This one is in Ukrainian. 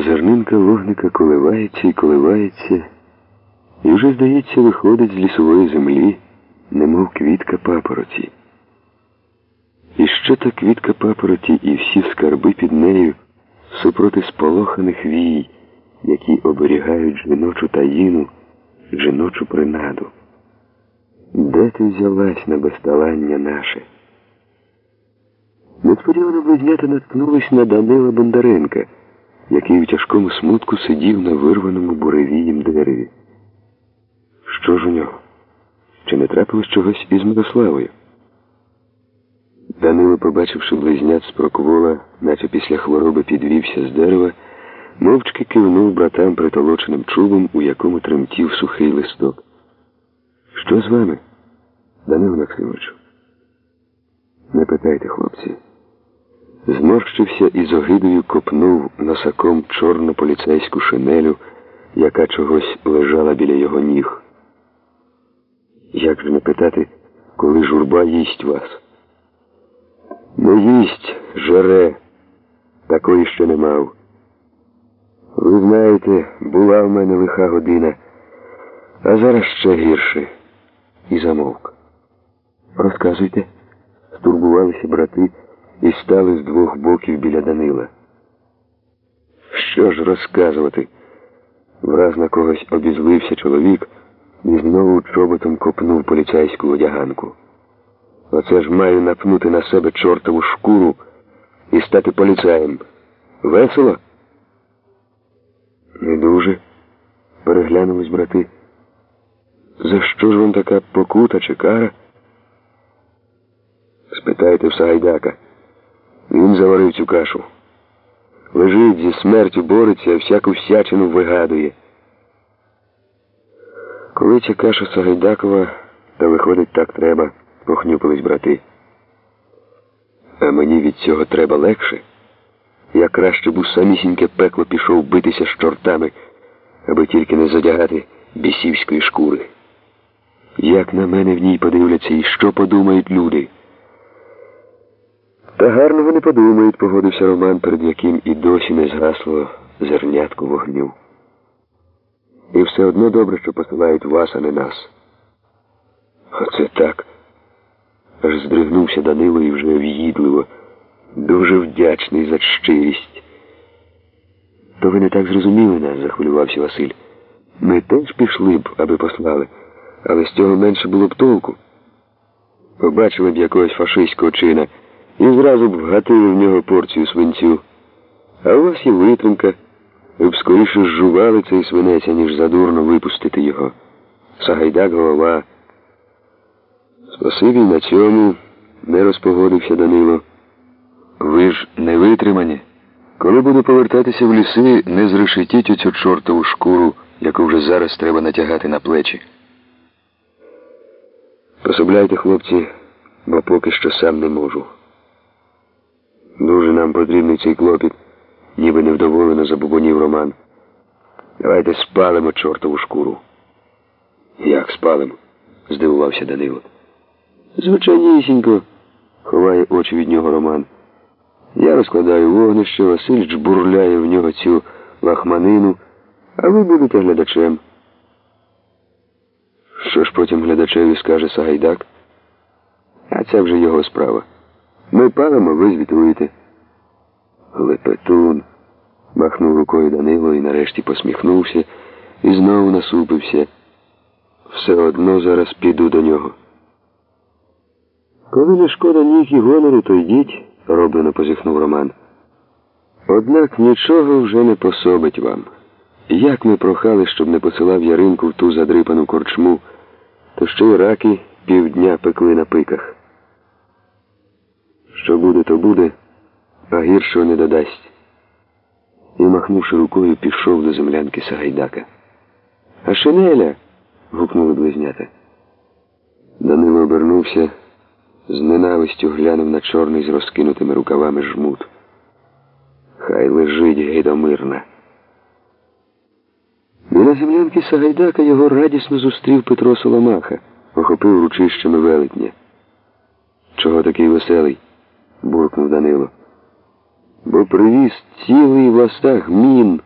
А зернинка вогника коливається і коливається, і вже, здається, виходить з лісової землі, немов квітка папороті. І що та квітка папороті і всі скарби під нею супроти сполоханих вій, які оберігають жіночу таїну, жіночу принаду. Де ти взялась на безталання наше? Несподівано близнята наткнулись на Данила Бондаренка, який у тяжкому смутку сидів на вирваному буревієм дереві. Що ж у нього? Чи не трапилось чогось із Мирославою? Данило, побачивши близнят з проквола, наче після хвороби підвівся з дерева, мовчки кивнув братам притолоченим чубом, у якому тремтів сухий листок. Що з вами, Данило Максимовичу? Не питайте, хлопці. Зморщився і з огидою копнув носаком чорну поліцейську шинелю, яка чогось лежала біля його ніг. Як же не питати, коли журба їсть вас? Не їсть, жере, такої ще не мав. Ви знаєте, була в мене лиха година, а зараз ще гірше. І замовк. Розказуйте, стурбувалися брати і стали з двох боків біля Данила. Що ж розказувати? Враз на когось обізлився чоловік і знову чоботом копнув поліцейську одяганку. Оце ж маю напнути на себе чортову шкуру і стати поліцаєм. Весело? Не дуже, переглянулись брати. За що ж вам така покута чи кара? Спитайте в Сагайдака. Заварив цю кашу. Лежить зі смертю бореться, а всяку всячину вигадує. Коли ця каша Сагайдакова, то виходить так треба, похнюпились брати. А мені від цього треба легше. Я краще б у самісіньке пекло пішов битися з чортами, аби тільки не задягати бісівської шкури. Як на мене в ній подивляться і що подумають люди? Та гарного не подумають, погодився Роман, перед яким і досі не згасло зернятку вогню. І все одно добре, що посилають вас, а не нас. Оце так. Аж здригнувся Данило і вже в'їдливо. Дуже вдячний за щирість. То ви не так зрозуміли нас, захвилювався Василь. Ми теж пішли б, аби послали, але з цього менше було б толку. Побачили б якогось фашистського чина і зразу б вгатили в нього порцію свинцю. А у вас є витримка. Ви б скоріше зжували цей свинець, ніж задурно випустити його. Сагайдак голова. Спасибі на цьому не розпогодився Данило. Ви ж не витримані. Коли буду повертатися в ліси, не зрешетіть оцю чортову шкуру, яку вже зараз треба натягати на плечі. Пособляйте, хлопці, бо поки що сам не можу. Нам потрібний цей клопіт, ніби невдоволено забубонів Роман. Давайте спалимо чортову шкуру. Як спалимо? здивувався Данило. Звичайнісінько, ховає очі від нього Роман. Я розкладаю вогнище, Василь жбурляє в нього цю лахманину, а ви будете глядачем. Що ж потім глядачеві скаже Сагайдак? А це вже його справа. Ми палимо, ви звітуєте. Лепетун. махнув рукою Данило і нарешті посміхнувся і знову насупився. Все одно зараз піду до нього. Коли не шкода ніг і гонору, то йдіть, роблено позіхнув Роман. Однак нічого вже не пособить вам. Як ми прохали, щоб не посилав яринку в ту задрипану корчму, то ще й раки півдня пекли на пиках. Що буде, то буде, а гіршого не додасть. І, махнувши рукою, пішов до землянки Сагайдака. А шинеля. гукнули близнята. Данило обернувся, з ненавистю глянув на чорний з розкинутими рукавами жмут. Хай лежить гейдомирна. Біля землянки Сагайдака його радісно зустрів Петро Соломаха, охопив ручищами велетня. Чого такий веселий? буркнув Данило. Бо привіз цілий властах мін.